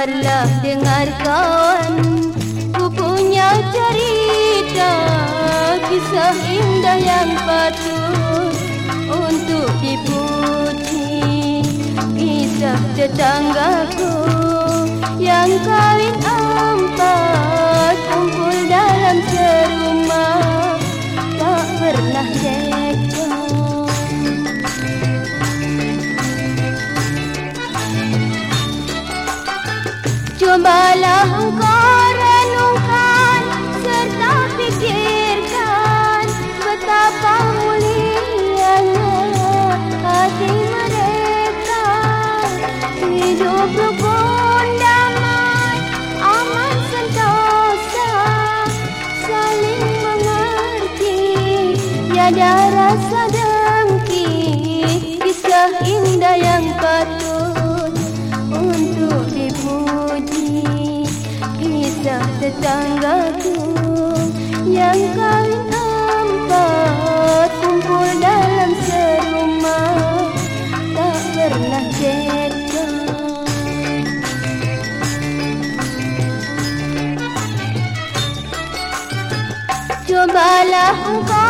Dengarlah, dengar kawan Ku punya cerita Kisah indah yang patut Untuk dipuji. Kisah tetanggaku Yang kawin Cobalah engkau renungkan serta fikirkan betapa mulianya hati mereka. Hidup rukun damai aman sentosa saling mengerti. Tiada rasa Kisah tetanggaku yang kawin empat Kumpul dalam serumah tak pernah cekcok Cobalah engkau